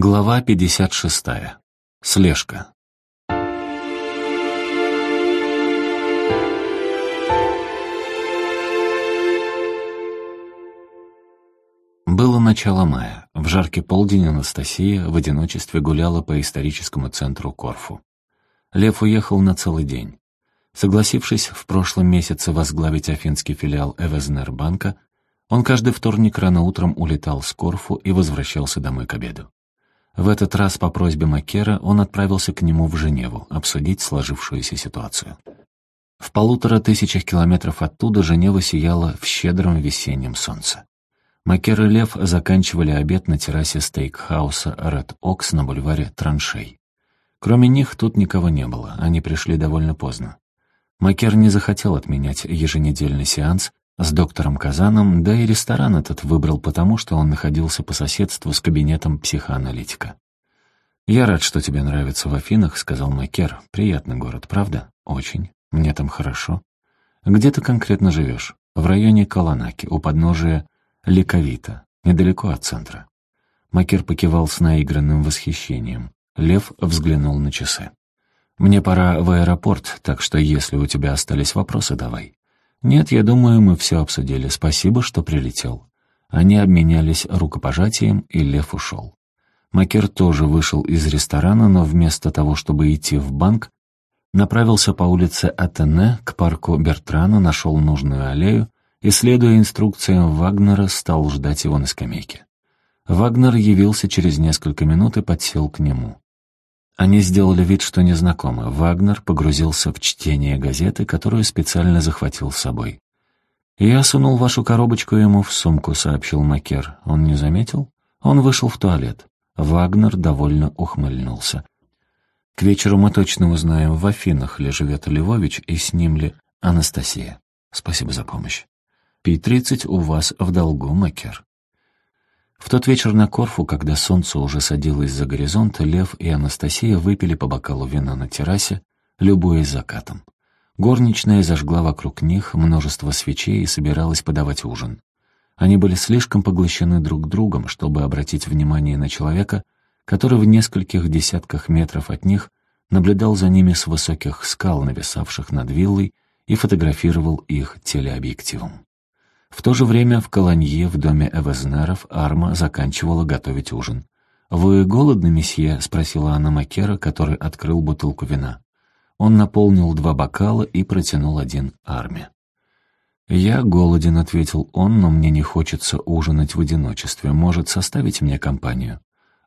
Глава 56. Слежка. Было начало мая. В жаркий полдень Анастасия в одиночестве гуляла по историческому центру Корфу. Лев уехал на целый день. Согласившись в прошлом месяце возглавить афинский филиал Эвезнербанка, он каждый вторник рано утром улетал с Корфу и возвращался домой к обеду. В этот раз по просьбе Маккера он отправился к нему в Женеву обсудить сложившуюся ситуацию. В полутора тысячах километров оттуда Женева сияла в щедром весеннем солнце. Маккер и Лев заканчивали обед на террасе стейкхауса «Ред Окс» на бульваре Траншей. Кроме них тут никого не было, они пришли довольно поздно. Маккер не захотел отменять еженедельный сеанс, с доктором Казаном, да и ресторан этот выбрал потому, что он находился по соседству с кабинетом психоаналитика. «Я рад, что тебе нравится в Афинах», — сказал Макер. «Приятный город, правда? Очень. Мне там хорошо. Где ты конкретно живешь? В районе Каланаки, у подножия Ликовита, недалеко от центра». Макер покивал с наигранным восхищением. Лев взглянул на часы. «Мне пора в аэропорт, так что если у тебя остались вопросы, давай». «Нет, я думаю, мы все обсудили. Спасибо, что прилетел». Они обменялись рукопожатием, и Лев ушел. Макер тоже вышел из ресторана, но вместо того, чтобы идти в банк, направился по улице Атене к парку Бертрана, нашел нужную аллею и, следуя инструкциям Вагнера, стал ждать его на скамейке. Вагнер явился через несколько минут и подсел к нему. Они сделали вид, что незнакомы. Вагнер погрузился в чтение газеты, которую специально захватил с собой. «Я сунул вашу коробочку ему в сумку», — сообщил Макер. Он не заметил? Он вышел в туалет. Вагнер довольно ухмыльнулся. «К вечеру мы точно узнаем, в Афинах ли живет Львович и с ним ли Анастасия. Спасибо за помощь. Пи-30 у вас в долгу, Макер». В тот вечер на Корфу, когда солнце уже садилось за горизонт, Лев и Анастасия выпили по бокалу вина на террасе, любуясь закатом. Горничная зажгла вокруг них множество свечей и собиралась подавать ужин. Они были слишком поглощены друг другом, чтобы обратить внимание на человека, который в нескольких десятках метров от них наблюдал за ними с высоких скал, нависавших над виллой, и фотографировал их телеобъективом. В то же время в Колонье в доме Эвезнеров Арма заканчивала готовить ужин. «Вы голодны, месье?» — спросила она Макера, который открыл бутылку вина. Он наполнил два бокала и протянул один Арме. «Я голоден», — ответил он, — «но мне не хочется ужинать в одиночестве. Может, составить мне компанию?»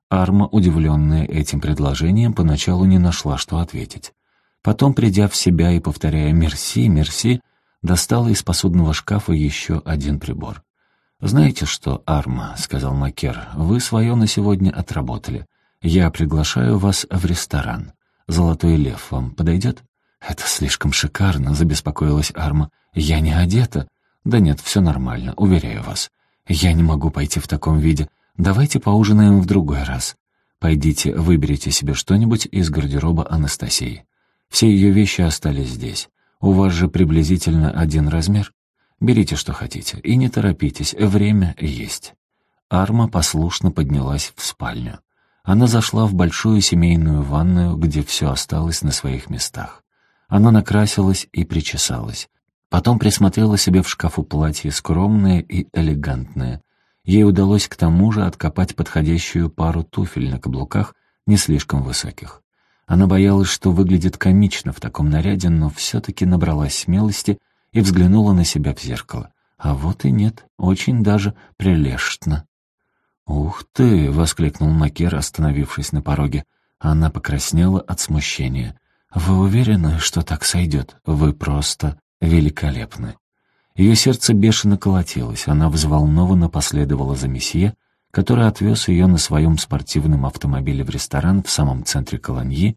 Арма, удивленная этим предложением, поначалу не нашла, что ответить. Потом, придя в себя и повторяя «мерси, мерси», достала из посудного шкафа еще один прибор. «Знаете что, Арма», — сказал Макер, — «вы свое на сегодня отработали. Я приглашаю вас в ресторан. Золотой лев вам подойдет?» «Это слишком шикарно», — забеспокоилась Арма. «Я не одета». «Да нет, все нормально, уверяю вас. Я не могу пойти в таком виде. Давайте поужинаем в другой раз. Пойдите, выберите себе что-нибудь из гардероба Анастасии. Все ее вещи остались здесь. У вас же приблизительно один размер. Берите, что хотите, и не торопитесь, время есть». Арма послушно поднялась в спальню. Она зашла в большую семейную ванную, где все осталось на своих местах. Она накрасилась и причесалась. Потом присмотрела себе в шкафу платье скромное и элегантное. Ей удалось к тому же откопать подходящую пару туфель на каблуках, не слишком высоких. Она боялась, что выглядит комично в таком наряде, но все-таки набралась смелости и взглянула на себя в зеркало. А вот и нет, очень даже прелестно. «Ух ты!» — воскликнул Макер, остановившись на пороге. Она покраснела от смущения. «Вы уверены, что так сойдет? Вы просто великолепны!» Ее сердце бешено колотилось, она взволнованно последовала за месье, который отвез ее на своем спортивном автомобиле в ресторан в самом центре Колоньи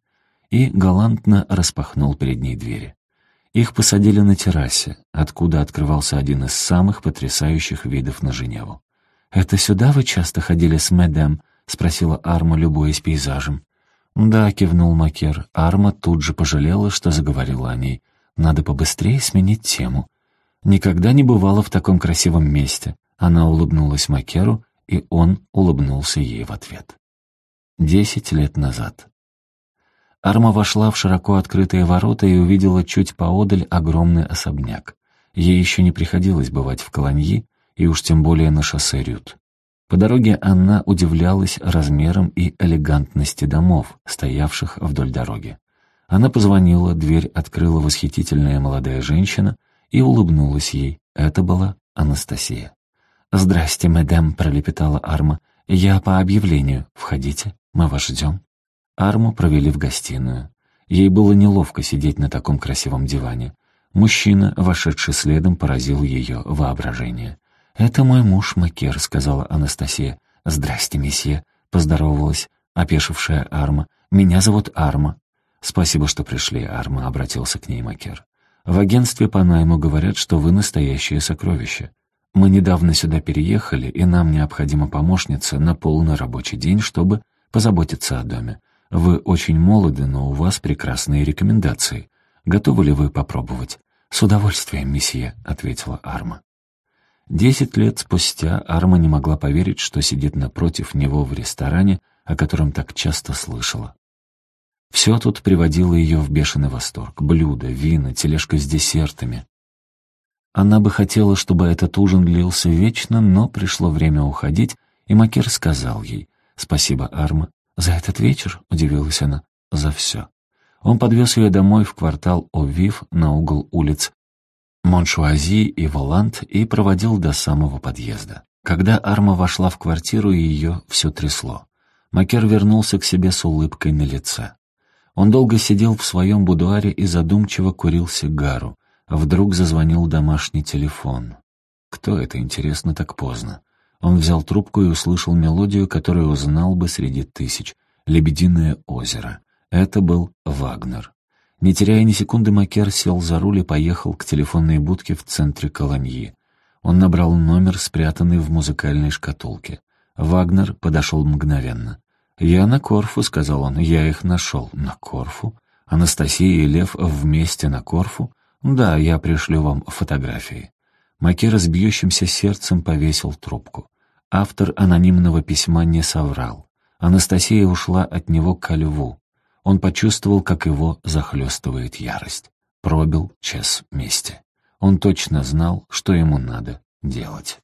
и галантно распахнул перед ней двери. Их посадили на террасе, откуда открывался один из самых потрясающих видов на Женеву. «Это сюда вы часто ходили с Мэдем?» — спросила Арма, любуясь пейзажем. «Да», — кивнул Макер. Арма тут же пожалела, что заговорила о ней. «Надо побыстрее сменить тему». Никогда не бывала в таком красивом месте. Она улыбнулась Макеру, и он улыбнулся ей в ответ. Десять лет назад. Арма вошла в широко открытые ворота и увидела чуть поодаль огромный особняк. Ей еще не приходилось бывать в Колоньи, и уж тем более на шоссе Рют. По дороге она удивлялась размерам и элегантности домов, стоявших вдоль дороги. Она позвонила, дверь открыла восхитительная молодая женщина и улыбнулась ей. Это была Анастасия. «Здрасте, мадам», — пролепетала Арма. «Я по объявлению. Входите, мы вас ждем». Арму провели в гостиную. Ей было неловко сидеть на таком красивом диване. Мужчина, вошедший следом, поразил ее воображение. «Это мой муж Макер», — сказала Анастасия. «Здрасте, месье», — поздоровалась опешившая Арма. «Меня зовут Арма». «Спасибо, что пришли», — Арма обратился к ней Макер. «В агентстве по найму говорят, что вы настоящее сокровище. Мы недавно сюда переехали, и нам необходима помощница на полный рабочий день, чтобы позаботиться о доме. Вы очень молоды, но у вас прекрасные рекомендации. Готовы ли вы попробовать?» «С удовольствием, месье», — ответила Арма. Десять лет спустя Арма не могла поверить, что сидит напротив него в ресторане, о котором так часто слышала. Все тут приводило ее в бешеный восторг. Блюда, вина, тележка с десертами. Она бы хотела, чтобы этот ужин длился вечно, но пришло время уходить, и Макер сказал ей «Спасибо, Арма». «За этот вечер?» — удивилась она. «За все». Он подвез ее домой в квартал Овив на угол улиц Моншуази и Волант и проводил до самого подъезда. Когда Арма вошла в квартиру, ее все трясло. Макер вернулся к себе с улыбкой на лице. Он долго сидел в своем будуаре и задумчиво курил сигару. Вдруг зазвонил домашний телефон. Кто это, интересно, так поздно? Он взял трубку и услышал мелодию, которую узнал бы среди тысяч. «Лебединое озеро». Это был Вагнер. Не теряя ни секунды, Макер сел за руль и поехал к телефонной будке в центре Колоньи. Он набрал номер, спрятанный в музыкальной шкатулке. Вагнер подошел мгновенно. «Я на Корфу», — сказал он. «Я их нашел». «На Корфу?» «Анастасия и Лев вместе на Корфу?» «Да, я пришлю вам фотографии». Макер с бьющимся сердцем повесил трубку. Автор анонимного письма не соврал. Анастасия ушла от него ко льву. Он почувствовал, как его захлестывает ярость. Пробил час мести. Он точно знал, что ему надо делать.